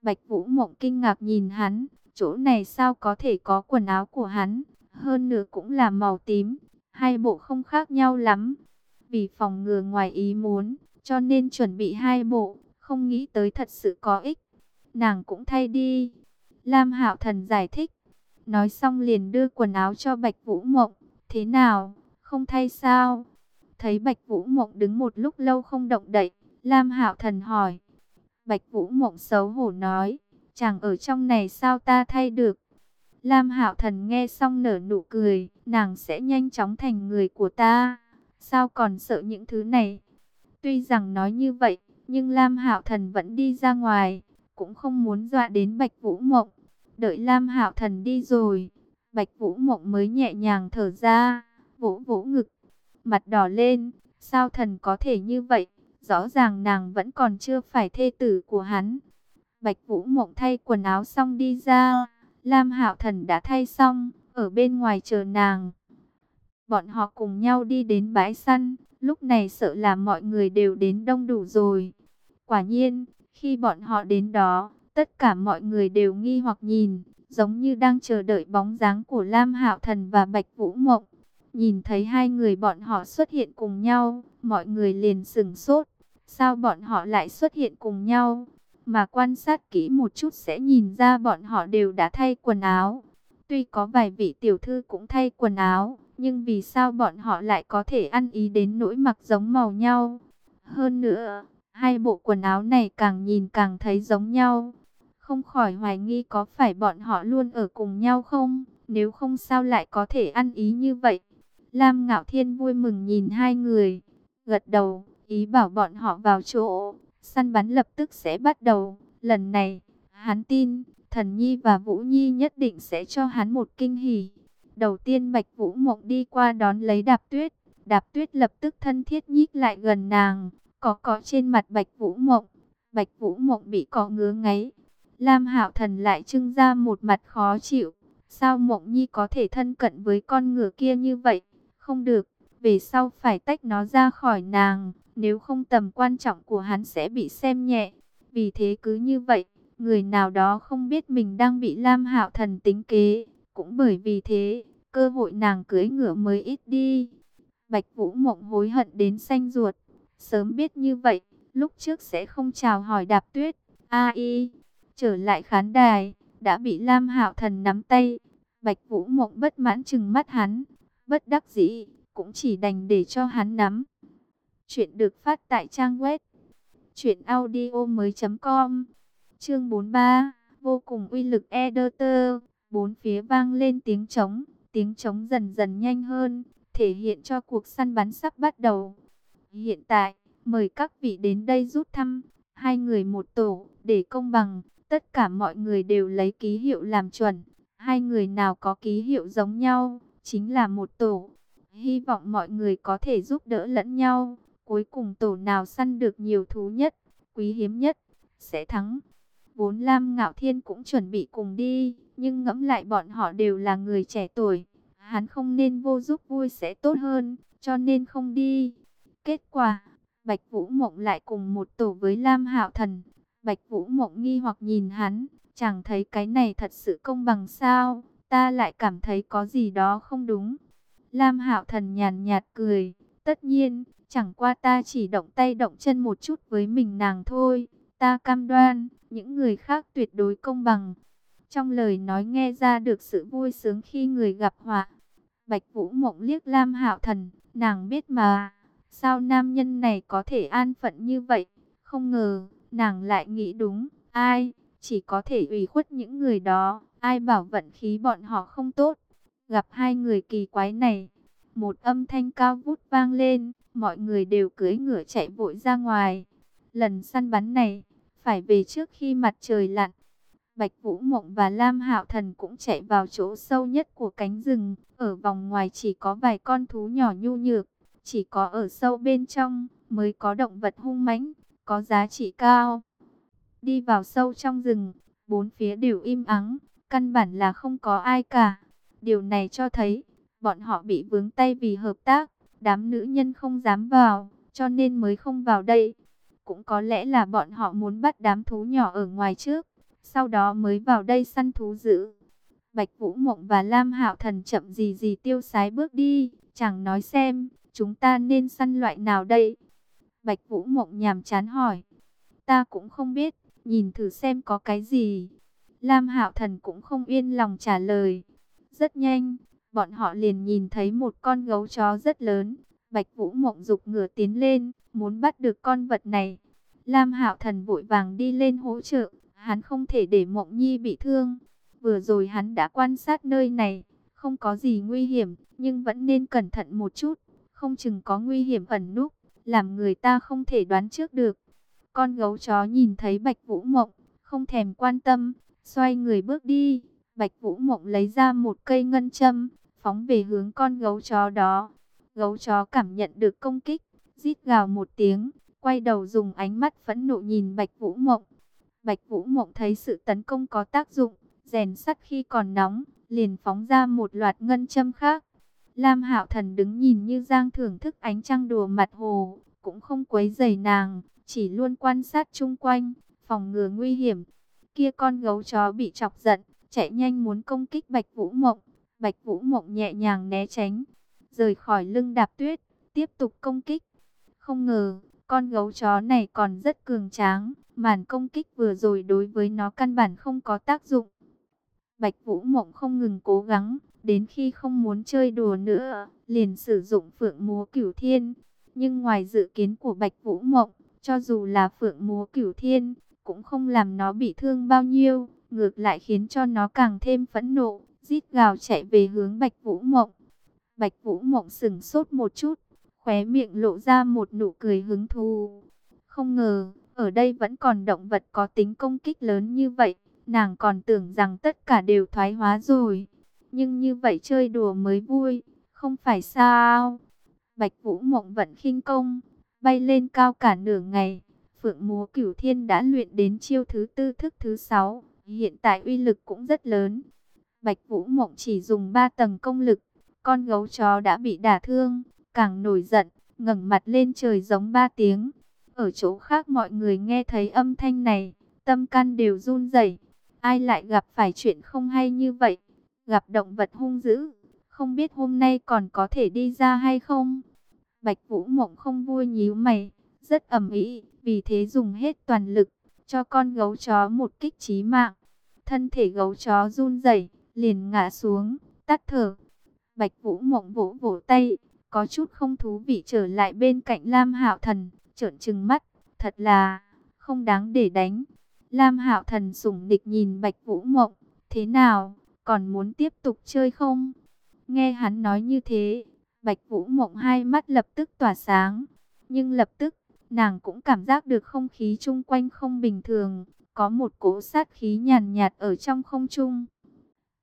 Bạch Vũ Mộng kinh ngạc nhìn hắn, chỗ này sao có thể có quần áo của hắn, hơn nữa cũng là màu tím, hai bộ không khác nhau lắm. Vì phòng ngừa ngoài ý muốn, cho nên chuẩn bị hai bộ, không nghĩ tới thật sự có ích. Nàng cũng thay đi. Lam Hạo Thần giải thích, nói xong liền đưa quần áo cho Bạch Vũ Mộng, thế nào, không thay sao? Thấy Bạch Vũ Mộng đứng một lúc lâu không động đậy, Lam Hạo Thần hỏi. Bạch Vũ Mộng xấu hổ nói, chẳng ở trong này sao ta thay được? Lam Hạo Thần nghe xong nở nụ cười, nàng sẽ nhanh chóng thành người của ta. Sao còn sợ những thứ này? Tuy rằng nói như vậy, nhưng Lam Hạo Thần vẫn đi ra ngoài, cũng không muốn dọa đến Bạch Vũ Mộng. Đợi Lam Hạo Thần đi rồi, Bạch Vũ Mộng mới nhẹ nhàng thở ra, vỗ vỗ ngực, mặt đỏ lên, sao thần có thể như vậy? Rõ ràng nàng vẫn còn chưa phải thê tử của hắn. Bạch Vũ Mộng thay quần áo xong đi ra, Lam Hạo Thần đã thay xong, ở bên ngoài chờ nàng. Bọn họ cùng nhau đi đến bãi săn, lúc này sợ là mọi người đều đến đông đủ rồi. Quả nhiên, khi bọn họ đến đó, tất cả mọi người đều nghi hoặc nhìn, giống như đang chờ đợi bóng dáng của Lam Hạo Thần và Bạch Vũ Mộng. Nhìn thấy hai người bọn họ xuất hiện cùng nhau, mọi người liền sừng sốt. Sao bọn họ lại xuất hiện cùng nhau? Mà quan sát kỹ một chút sẽ nhìn ra bọn họ đều đã thay quần áo. Tuy có vài vị tiểu thư cũng thay quần áo, nhưng vì sao bọn họ lại có thể ăn ý đến nỗi mặc giống màu nhau? Hơn nữa, hai bộ quần áo này càng nhìn càng thấy giống nhau. Không khỏi hoài nghi có phải bọn họ luôn ở cùng nhau không? Nếu không sao lại có thể ăn ý như vậy? Lam Ngạo Thiên vui mừng nhìn hai người, gật đầu, ý bảo bọn họ vào chỗ, săn bắn lập tức sẽ bắt đầu. Lần này, hắn tin, Thần Nhi và Vũ Nhi nhất định sẽ cho hắn một kinh hỉ. Đầu tiên Bạch Vũ Mộng đi qua đón lấy đạp tuyết, đạp tuyết lập tức thân thiết nhích lại gần nàng, có có trên mặt Bạch Vũ Mộng. Bạch Vũ Mộng bị có ngứa ngáy. Lam Hạo Thần lại trưng ra một mặt khó chịu. Sao Mộng Nhi có thể thân cận với con ngựa kia như vậy? Không được, về sau phải tách nó ra khỏi nàng, nếu không tầm quan trọng của hắn sẽ bị xem nhẹ. Vì thế cứ như vậy, người nào đó không biết mình đang bị Lam Hạo Thần tính kế, cũng bởi vì thế, cơ hội nàng cưới ngựa mới ít đi. Bạch Vũ Mộng hối hận đến xanh ruột, sớm biết như vậy, lúc trước sẽ không chào hỏi Đạp Tuyết. A y, trở lại khán đài, đã bị Lam Hạo Thần nắm tay. Bạch Vũ Mộng bất mãn chừng mắt hắn, bất đắc dĩ, cũng chỉ đành để cho hắn nắm. Chuyện được phát tại trang web truyệnaudiomoi.com. Chương 43, vô cùng uy lực editor, bốn phía vang lên tiếng trống, tiếng trống dần dần nhanh hơn, thể hiện cho cuộc săn bắn sắp bắt đầu. Hiện tại, mời các vị đến đây rút thăm, hai người một tổ, để công bằng, tất cả mọi người đều lấy ký hiệu làm chuẩn, hai người nào có ký hiệu giống nhau, chính là một tổ. Hy vọng mọi người có thể giúp đỡ lẫn nhau. Cuối cùng tổ nào săn được nhiều thú nhất, quý hiếm nhất, sẽ thắng. Vốn Lam Ngạo Thiên cũng chuẩn bị cùng đi, nhưng ngẫm lại bọn họ đều là người trẻ tuổi. Hắn không nên vô giúp vui sẽ tốt hơn, cho nên không đi. Kết quả, Bạch Vũ Mộng lại cùng một tổ với Lam Hạo Thần. Bạch Vũ Mộng nghi hoặc nhìn hắn, chẳng thấy cái này thật sự công bằng sao, ta lại cảm thấy có gì đó không đúng. Lam Hạo Thần nhàn nhạt cười, tất nhiên, chẳng qua ta chỉ động tay động chân một chút với mình nàng thôi, ta cam đoan, những người khác tuyệt đối công bằng. Trong lời nói nghe ra được sự vui sướng khi người gặp họa. Bạch Vũ Mộng liếc Lam Hạo Thần, nàng biết mà, sao nam nhân này có thể an phận như vậy? Không ngờ, nàng lại nghĩ đúng, ai, chỉ có thể ủy khuất những người đó, ai bảo vận khí bọn họ không tốt. Gặp hai người kỳ quái này, một âm thanh cao vút vang lên, mọi người đều cưỡi ngựa chạy vội ra ngoài. Lần săn bắn này, phải về trước khi mặt trời lặn. Bạch Vũ Mộng và Lam Hạo Thần cũng chạy vào chỗ sâu nhất của cánh rừng, ở vòng ngoài chỉ có vài con thú nhỏ nhu nhược, chỉ có ở sâu bên trong mới có động vật hung mãnh, có giá trị cao. đi vào sâu trong rừng, bốn phía đều im ắng, căn bản là không có ai cả. Điều này cho thấy, bọn họ bị vướng tay vì hợp tác, đám nữ nhân không dám vào, cho nên mới không vào đây. Cũng có lẽ là bọn họ muốn bắt đám thú nhỏ ở ngoài trước, sau đó mới vào đây săn thú dữ. Bạch Vũ Mộng và Lam Hạo Thần chậm gì gì tiêu sái bước đi, chẳng nói xem, chúng ta nên săn loại nào đây? Bạch Vũ Mộng nhàm chán hỏi. Ta cũng không biết, nhìn thử xem có cái gì. Lam Hạo Thần cũng không yên lòng trả lời. Rất nhanh, bọn họ liền nhìn thấy một con gấu chó rất lớn. Bạch Vũ Mộng dục ngửa tiến lên, muốn bắt được con vật này. Lam Hạo Thần vội vàng đi lên hỗ trợ, hắn không thể để Mộng Nhi bị thương. Vừa rồi hắn đã quan sát nơi này, không có gì nguy hiểm, nhưng vẫn nên cẩn thận một chút, không chừng có nguy hiểm ẩn núp, làm người ta không thể đoán trước được. Con gấu chó nhìn thấy Bạch Vũ Mộng, không thèm quan tâm, xoay người bước đi. Bạch Vũ Mộng lấy ra một cây ngân châm, phóng về hướng con gấu chó đó. Gấu chó cảm nhận được công kích, rít gào một tiếng, quay đầu dùng ánh mắt phẫn nộ nhìn Bạch Vũ Mộng. Bạch Vũ Mộng thấy sự tấn công có tác dụng, rèn sắt khi còn nóng, liền phóng ra một loạt ngân châm khác. Lam Hạo Thần đứng nhìn như giang thưởng thức ánh trăng đùa mặt hồ, cũng không quấy rầy nàng, chỉ luôn quan sát chung quanh, phòng ngừa nguy hiểm. Kia con gấu chó bị chọc giận, chạy nhanh muốn công kích Bạch Vũ Mộng. Bạch Vũ Mộng nhẹ nhàng né tránh, rời khỏi lưng đạp tuyết, tiếp tục công kích. Không ngờ, con gấu chó này còn rất cường tráng, màn công kích vừa rồi đối với nó căn bản không có tác dụng. Bạch Vũ Mộng không ngừng cố gắng, đến khi không muốn chơi đùa nữa, liền sử dụng phượng múa cửu thiên. Nhưng ngoài dự kiến của Bạch Vũ Mộng, cho dù là phượng múa cửu thiên, cũng không làm nó bị thương bao nhiêu, ngược lại khiến cho nó càng thêm phẫn nộ, rít gào chạy về hướng Bạch Vũ Mộng. Bạch Vũ Mộng sừng sốt một chút, khóe miệng lộ ra một nụ cười hứng thú. Không ngờ, ở đây vẫn còn động vật có tính công kích lớn như vậy. Nàng còn tưởng rằng tất cả đều thoái hóa rồi. Nhưng như vậy chơi đùa mới vui, không phải sao? Bạch Vũ Mộng vận khinh công, bay lên cao cả nửa ngày. Phượng múa cửu thiên đã luyện đến chiêu thứ tư thức thứ sáu, hiện tại uy lực cũng rất lớn. Bạch Vũ Mộng chỉ dùng ba tầng công lực, con gấu chó đã bị đả thương, càng nổi giận, ngẩng mặt lên trời giống ba tiếng. Ở chỗ khác mọi người nghe thấy âm thanh này, tâm can đều run rẩy. Ai lại gặp phải chuyện không hay như vậy? Gặp động vật hung dữ, không biết hôm nay còn có thể đi ra hay không? Bạch Vũ Mộng không vui nhíu mày, rất ầm ĩ, vì thế dùng hết toàn lực, cho con gấu chó một kích chí mạng. Thân thể gấu chó run rẩy, liền ngã xuống, tắt thở. Bạch Vũ Mộng vỗ vỗ tay, có chút không thú vị trở lại bên cạnh Lam Hạo Thần, trợn trừng mắt, thật là không đáng để đánh. Lam Hạo Thần sủng nịch nhìn Bạch Vũ Mộng, thế nào, còn muốn tiếp tục chơi không? Nghe hắn nói như thế, Bạch Vũ Mộng hai mắt lập tức tỏa sáng, nhưng lập tức, nàng cũng cảm giác được không khí chung quanh không bình thường, có một cỗ sát khí nhàn nhạt ở trong không trung.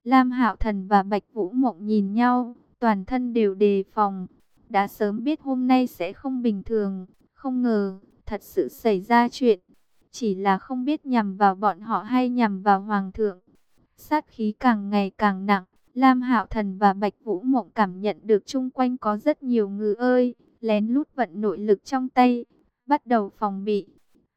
Lam Hạo Thần và Bạch Vũ Mộng nhìn nhau, toàn thân đều đề phòng, đã sớm biết hôm nay sẽ không bình thường, không ngờ, thật sự xảy ra chuyện chỉ là không biết nhằm vào bọn họ hay nhằm vào hoàng thượng. Sát khí càng ngày càng nặng, Lam Hạo Thần và Bạch Vũ Mộng cảm nhận được chung quanh có rất nhiều ngư ơi, lén lút vận nội lực trong tay, bắt đầu phòng bị.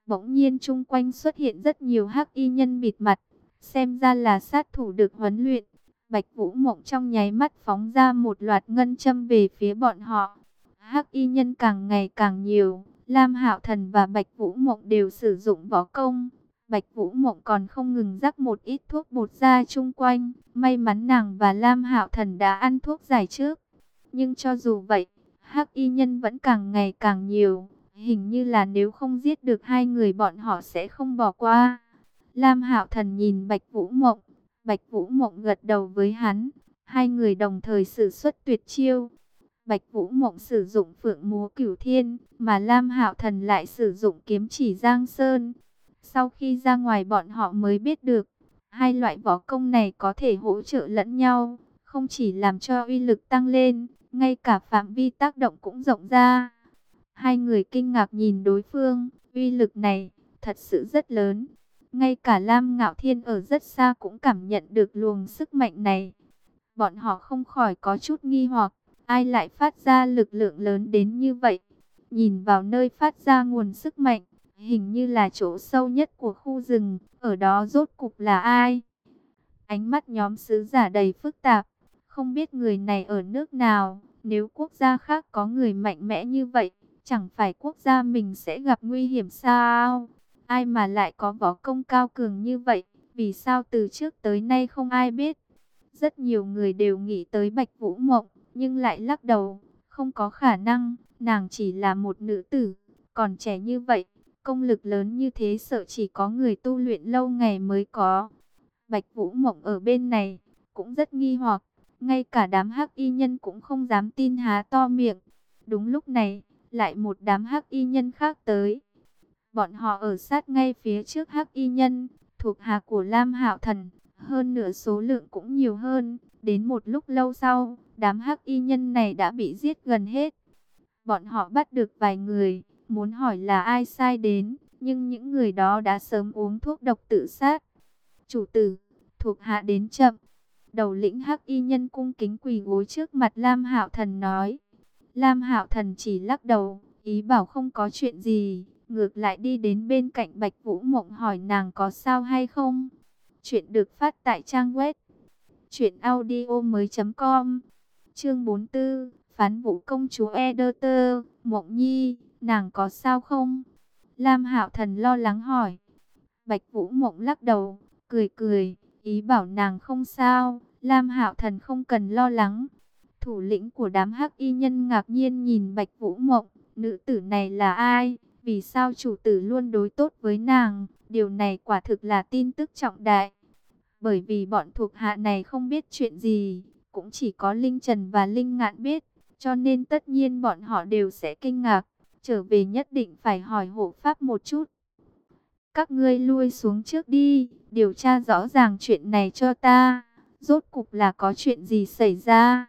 Bỗng nhiên chung quanh xuất hiện rất nhiều hắc y nhân bịt mặt, xem ra là sát thủ được huấn luyện. Bạch Vũ Mộng trong nháy mắt phóng ra một loạt ngân châm về phía bọn họ. Hắc y nhân càng ngày càng nhiều, Lam Hạo Thần và Bạch Vũ Mộng đều sử dụng võ công. Bạch Vũ Mộng còn không ngừng rắc một ít thuốc bột ra chung quanh. May mắn nàng và Lam Hạo Thần đã ăn thuốc giải trước. Nhưng cho dù vậy, Hắc Y Nhân vẫn càng ngày càng nhiều. Hình như là nếu không giết được hai người bọn họ sẽ không bỏ qua. Lam Hạo Thần nhìn Bạch Vũ Mộng. Bạch Vũ Mộng gật đầu với hắn. Hai người đồng thời sử xuất tuyệt chiêu. Bạch Vũ Mộng sử dụng phượng múa cửu thiên, mà Lam Hạo Thần lại sử dụng kiếm chỉ Giang Sơn. Sau khi ra ngoài bọn họ mới biết được, hai loại võ công này có thể hỗ trợ lẫn nhau, không chỉ làm cho uy lực tăng lên, ngay cả phạm vi tác động cũng rộng ra. Hai người kinh ngạc nhìn đối phương, uy lực này thật sự rất lớn. Ngay cả Lam Ngạo Thiên ở rất xa cũng cảm nhận được luồng sức mạnh này. Bọn họ không khỏi có chút nghi hoặc, ai lại phát ra lực lượng lớn đến như vậy. Nhìn vào nơi phát ra nguồn sức mạnh, hình như là chỗ sâu nhất của khu rừng, ở đó rốt cục là ai? Ánh mắt nhóm sứ giả đầy phức tạp, không biết người này ở nước nào, nếu quốc gia khác có người mạnh mẽ như vậy, chẳng phải quốc gia mình sẽ gặp nguy hiểm sao? Ai mà lại có võ công cao cường như vậy, vì sao từ trước tới nay không ai biết? Rất nhiều người đều nghĩ tới Bạch Vũ Mộng, nhưng lại lắc đầu, không có khả năng, nàng chỉ là một nữ tử, còn trẻ như vậy, công lực lớn như thế sợ chỉ có người tu luyện lâu ngày mới có. Bạch Vũ Mộng ở bên này, cũng rất nghi hoặc, ngay cả đám hắc y nhân cũng không dám tin há to miệng. Đúng lúc này, lại một đám hắc y nhân khác tới. Bọn họ ở sát ngay phía trước hắc y nhân, thuộc hạ của Lam Hạo Thần, hơn nửa số lượng cũng nhiều hơn. Đến một lúc lâu sau, đám hắc y nhân này đã bị giết gần hết. Bọn họ bắt được vài người, muốn hỏi là ai sai đến, nhưng những người đó đã sớm uống thuốc độc tự sát. Chủ tử, thuộc hạ đến chậm. Đầu lĩnh hắc y nhân cung kính quỳ gối trước mặt Lam Hạo Thần nói. Lam Hạo Thần chỉ lắc đầu, ý bảo không có chuyện gì, ngược lại đi đến bên cạnh Bạch Vũ Mộng hỏi nàng có sao hay không. Chuyện được phát tại trang web truyệnaudiomoi.com. Chương 44, phán vũ công chúa Ederter, Mộng Nhi, nàng có sao không? Lam Hạo Thần lo lắng hỏi. Bạch Vũ Mộng lắc đầu, cười cười, ý bảo nàng không sao, Lam Hạo Thần không cần lo lắng. Thủ lĩnh của đám hắc y nhân ngạc nhiên nhìn Bạch Vũ Mộng, nữ tử này là ai? Vì sao chủ tử luôn đối tốt với nàng? Điều này quả thực là tin tức trọng đại. Bởi vì bọn thuộc hạ này không biết chuyện gì, cũng chỉ có Linh Trần và Linh Ngạn biết, cho nên tất nhiên bọn họ đều sẽ kinh ngạc. Trở về nhất định phải hỏi hộ pháp một chút. Các ngươi lui xuống trước đi, điều tra rõ ràng chuyện này cho ta. Rốt cục là có chuyện gì xảy ra?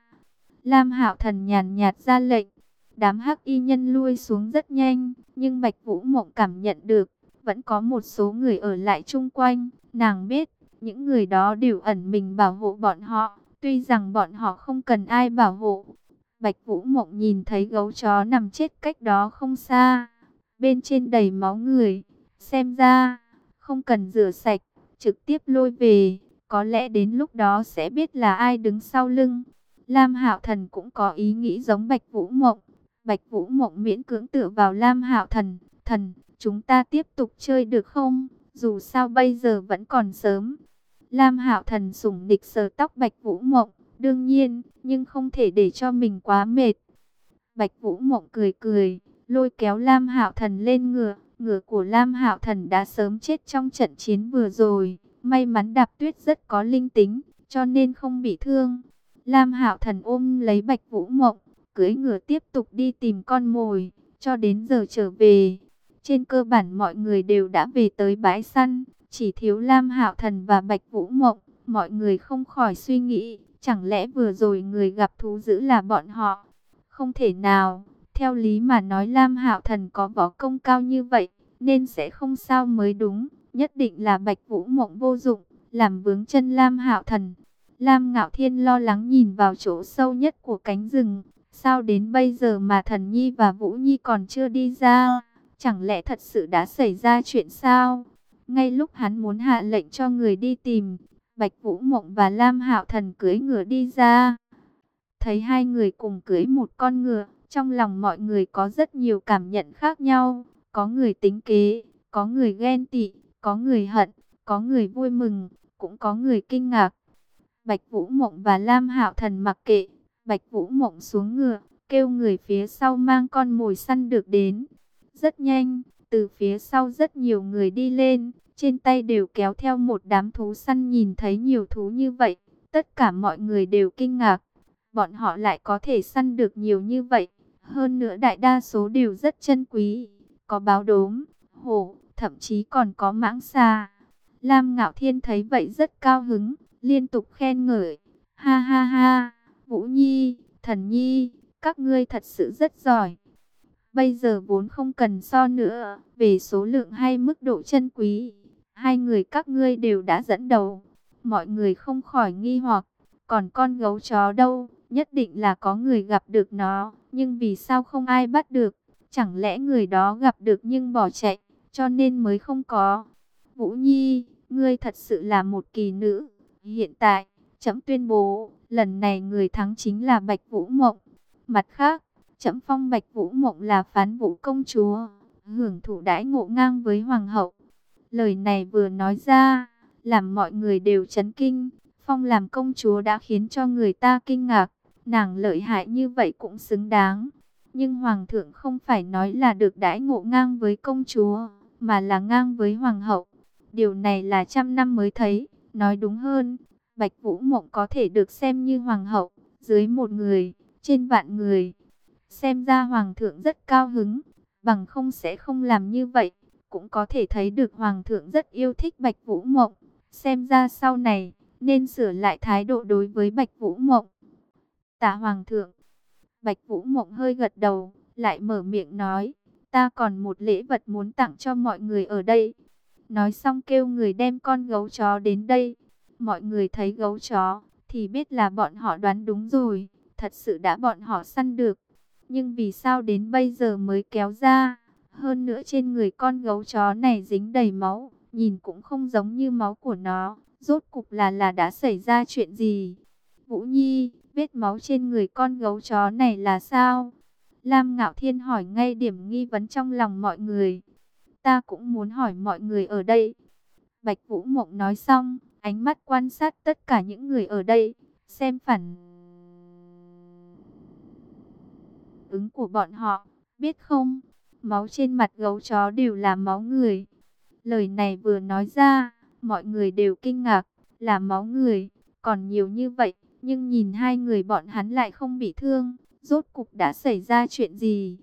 Lam Hạo Thần nhàn nhạt ra lệnh. Đám hắc y nhân lui xuống rất nhanh, nhưng Bạch Vũ Mộng cảm nhận được, vẫn có một số người ở lại chung quanh. Nàng biết, những người đó đều ẩn mình bảo hộ bọn họ, tuy rằng bọn họ không cần ai bảo hộ. Bạch Vũ Mộng nhìn thấy gấu chó nằm chết cách đó không xa, bên trên đầy máu người, xem ra không cần rửa sạch, trực tiếp lôi về, có lẽ đến lúc đó sẽ biết là ai đứng sau lưng. Lam Hạo Thần cũng có ý nghĩ giống Bạch Vũ Mộng. Bạch Vũ Mộng miễn cưỡng tựa vào Lam Hạo Thần, "Thần, chúng ta tiếp tục chơi được không? Dù sao bây giờ vẫn còn sớm." Lam Hạo Thần sủng nịch sờ tóc Bạch Vũ Mộng, đương nhiên, nhưng không thể để cho mình quá mệt. Bạch Vũ Mộng cười cười, lôi kéo Lam Hạo Thần lên ngựa, ngựa của Lam Hạo Thần đã sớm chết trong trận chiến vừa rồi, may mắn Đạp Tuyết rất có linh tính, cho nên không bị thương. Lam Hạo Thần ôm lấy Bạch Vũ Mộng, cưỡi ngựa tiếp tục đi tìm con mồi, cho đến giờ trở về. Trên cơ bản mọi người đều đã về tới bãi săn, chỉ thiếu Lam Hạo Thần và Bạch Vũ Mộng, mọi người không khỏi suy nghĩ, chẳng lẽ vừa rồi người gặp thú dữ là bọn họ? Không thể nào, theo lý mà nói Lam Hạo Thần có võ công cao như vậy, nên sẽ không sao mới đúng, nhất định là Bạch Vũ Mộng vô dụng, làm vướng chân Lam Hạo Thần. Lam Ngạo Thiên lo lắng nhìn vào chỗ sâu nhất của cánh rừng, sao đến bây giờ mà Thần Nhi và Vũ Nhi còn chưa đi ra? Chẳng lẽ thật sự đã xảy ra chuyện sao? Ngay lúc hắn muốn hạ lệnh cho người đi tìm, Bạch Vũ Mộng và Lam Hạo Thần cưỡi ngựa đi ra. Thấy hai người cùng cưỡi một con ngựa, trong lòng mọi người có rất nhiều cảm nhận khác nhau. Có người tính kế, có người ghen tị, có người hận, có người vui mừng, cũng có người kinh ngạc. Bạch Vũ Mộng và Lam Hạo Thần mặc kệ, Bạch Vũ Mộng xuống ngựa, kêu người phía sau mang con mồi săn được đến. Rất nhanh, từ phía sau rất nhiều người đi lên, trên tay đều kéo theo một đám thú săn nhìn thấy nhiều thú như vậy. Tất cả mọi người đều kinh ngạc, bọn họ lại có thể săn được nhiều như vậy. Hơn nữa đại đa số đều rất chân quý, có báo đốm, hổ, thậm chí còn có mãng xà. Lam Ngạo Thiên thấy vậy rất cao hứng, liên tục khen ngợi. Ha ha ha, Vũ Nhi, Thần Nhi, các ngươi thật sự rất giỏi. Bây giờ vốn không cần so nữa, về số lượng hay mức độ chân quý. Hai người các ngươi đều đã dẫn đầu. Mọi người không khỏi nghi hoặc, còn con gấu chó đâu, nhất định là có người gặp được nó, nhưng vì sao không ai bắt được? Chẳng lẽ người đó gặp được nhưng bỏ chạy, cho nên mới không có. Vũ Nhi, ngươi thật sự là một kỳ nữ. Hiện tại, chấm tuyên bố, lần này người thắng chính là Bạch Vũ Mộng. Mặt khác, chấm phong Bạch Vũ Mộng là phán vũ công chúa, hưởng thụ đãi ngộ ngang với hoàng hậu. Lời này vừa nói ra, làm mọi người đều chấn kinh. Phong làm công chúa đã khiến cho người ta kinh ngạc, nàng lợi hại như vậy cũng xứng đáng. Nhưng hoàng thượng không phải nói là được đãi ngộ ngang với công chúa, mà là ngang với hoàng hậu. Điều này là trăm năm mới thấy, nói đúng hơn, Bạch Vũ Mộng có thể được xem như hoàng hậu, dưới một người, trên vạn người. Xem ra hoàng thượng rất cao hứng, bằng không sẽ không làm như vậy. Cũng có thể thấy được hoàng thượng rất yêu thích Bạch Vũ Mộng. Xem ra sau này, nên sửa lại thái độ đối với Bạch Vũ Mộng. Tạ hoàng thượng, Bạch Vũ Mộng hơi gật đầu, lại mở miệng nói, ta còn một lễ vật muốn tặng cho mọi người ở đây. Nói xong kêu người đem con gấu chó đến đây. Mọi người thấy gấu chó, thì biết là bọn họ đoán đúng rồi, thật sự đã bọn họ săn được. Nhưng vì sao đến bây giờ mới kéo ra? Hơn nữa trên người con gấu chó này dính đầy máu, nhìn cũng không giống như máu của nó. Rốt cục là là đã xảy ra chuyện gì? Vũ Nhi, vết máu trên người con gấu chó này là sao? Lam Ngạo Thiên hỏi ngay điểm nghi vấn trong lòng mọi người. Ta cũng muốn hỏi mọi người ở đây. Bạch Vũ Mộng nói xong, ánh mắt quan sát tất cả những người ở đây, xem phản ứng của bọn họ, biết không? Máu trên mặt gấu chó đều là máu người. Lời này vừa nói ra, mọi người đều kinh ngạc, là máu người, còn nhiều như vậy, nhưng nhìn hai người bọn hắn lại không bị thương, rốt cục đã xảy ra chuyện gì?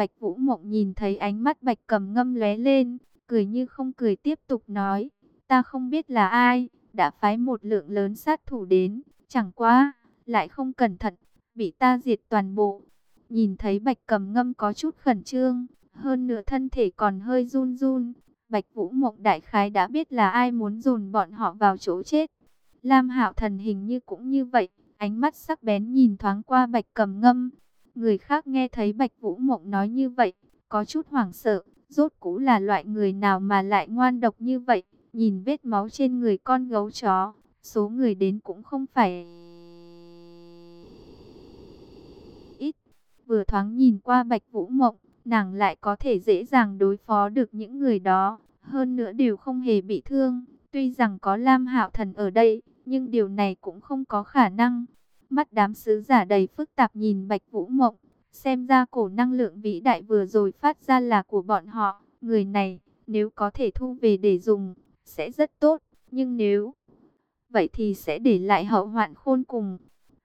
Bạch Vũ Mộng nhìn thấy ánh mắt Bạch Cầm ngâm lóe lên, cười như không cười tiếp tục nói, ta không biết là ai, đã phái một lượng lớn sát thủ đến, chẳng qua lại không cẩn thận, bị ta diệt toàn bộ. Nhìn thấy Bạch Cầm ngâm có chút khẩn trương, hơn nữa thân thể còn hơi run run, Bạch Vũ Mộng đại khái đã biết là ai muốn dồn bọn họ vào chỗ chết. Lam Hạo Thần hình như cũng như vậy, ánh mắt sắc bén nhìn thoáng qua Bạch Cầm Ngâm. Người khác nghe thấy Bạch Vũ Mộng nói như vậy, có chút hoảng sợ, rốt cũ là loại người nào mà lại ngoan độc như vậy, nhìn vết máu trên người con gấu chó, số người đến cũng không phải ít. Vừa thoáng nhìn qua Bạch Vũ Mộng, nàng lại có thể dễ dàng đối phó được những người đó, hơn nữa đều không hề bị thương. Tuy rằng có Lam Hạo Thần ở đây, nhưng điều này cũng không có khả năng. Mắt đám sứ giả đầy phức tạp nhìn Bạch Vũ Mộng, xem ra cổ năng lượng vĩ đại vừa rồi phát ra là của bọn họ. Người này, nếu có thể thu về để dùng, sẽ rất tốt, nhưng nếu vậy thì sẽ để lại hậu hoạn khôn cùng.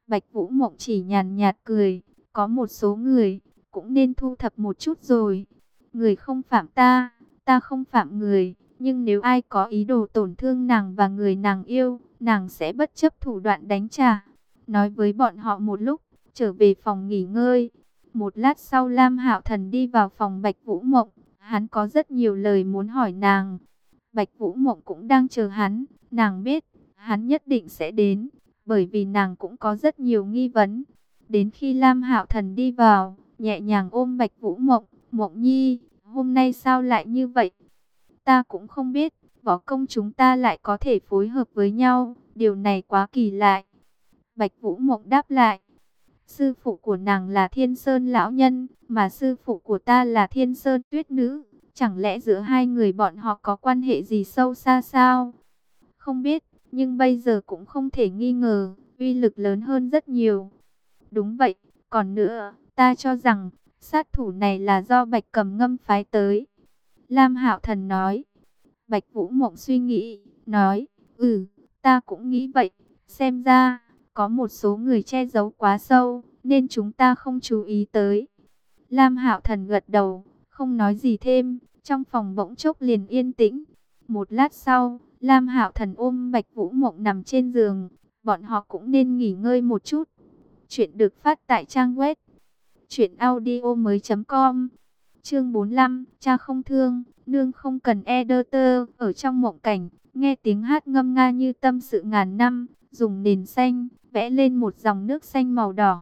Bạch Vũ Mộng chỉ nhàn nhạt cười, có một số người cũng nên thu thập một chút rồi. Người không phạm ta, ta không phạm người, nhưng nếu ai có ý đồ tổn thương nàng và người nàng yêu, nàng sẽ bất chấp thủ đoạn đánh trả. Nói với bọn họ một lúc, trở về phòng nghỉ ngơi. Một lát sau Lam Hạo Thần đi vào phòng Bạch Vũ Mộng, hắn có rất nhiều lời muốn hỏi nàng. Bạch Vũ Mộng cũng đang chờ hắn, nàng biết, hắn nhất định sẽ đến, bởi vì nàng cũng có rất nhiều nghi vấn. Đến khi Lam Hạo Thần đi vào, nhẹ nhàng ôm Bạch Vũ Mộng, Mộng Nhi, hôm nay sao lại như vậy? Ta cũng không biết, võ công chúng ta lại có thể phối hợp với nhau, điều này quá kỳ lạ. Bạch Vũ Mộng đáp lại, sư phụ của nàng là Thiên Sơn Lão Nhân, mà sư phụ của ta là Thiên Sơn Tuyết Nữ. Chẳng lẽ giữa hai người bọn họ có quan hệ gì sâu xa sao? Không biết, nhưng bây giờ cũng không thể nghi ngờ, uy lực lớn hơn rất nhiều. Đúng vậy, còn nữa, ta cho rằng, sát thủ này là do Bạch Cầm Ngâm phái tới. Lam Hạo Thần nói. Bạch Vũ Mộng suy nghĩ, nói, ừ, ta cũng nghĩ vậy. Xem ra, có một số người che giấu quá sâu, nên chúng ta không chú ý tới. Lam Hạo Thần gật đầu, không nói gì thêm, trong phòng bỗng chốc liền yên tĩnh. Một lát sau, Lam Hạo Thần ôm Bạch Vũ Mộng nằm trên giường, bọn họ cũng nên nghỉ ngơi một chút. Chuyện được phát tại trang web truyệnaudiomoi.com. Chương 45, cha không thương, Nương không cần editor ở trong mộng cảnh, nghe tiếng hát ngâm nga như tâm sự ngàn năm, dùng nền xanh, vẽ lên một dòng nước xanh màu đỏ.